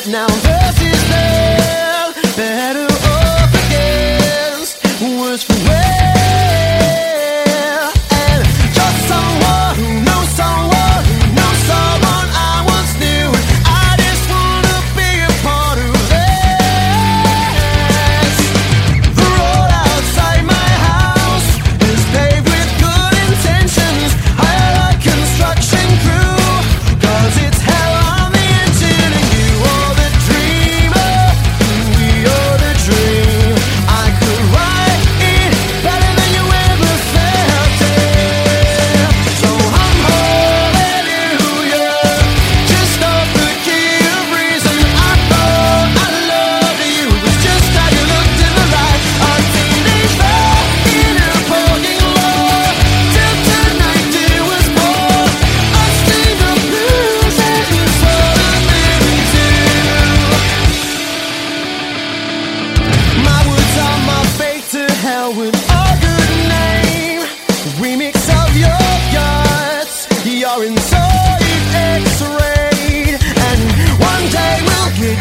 right now. This is better.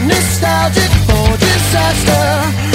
nostalgic for disaster.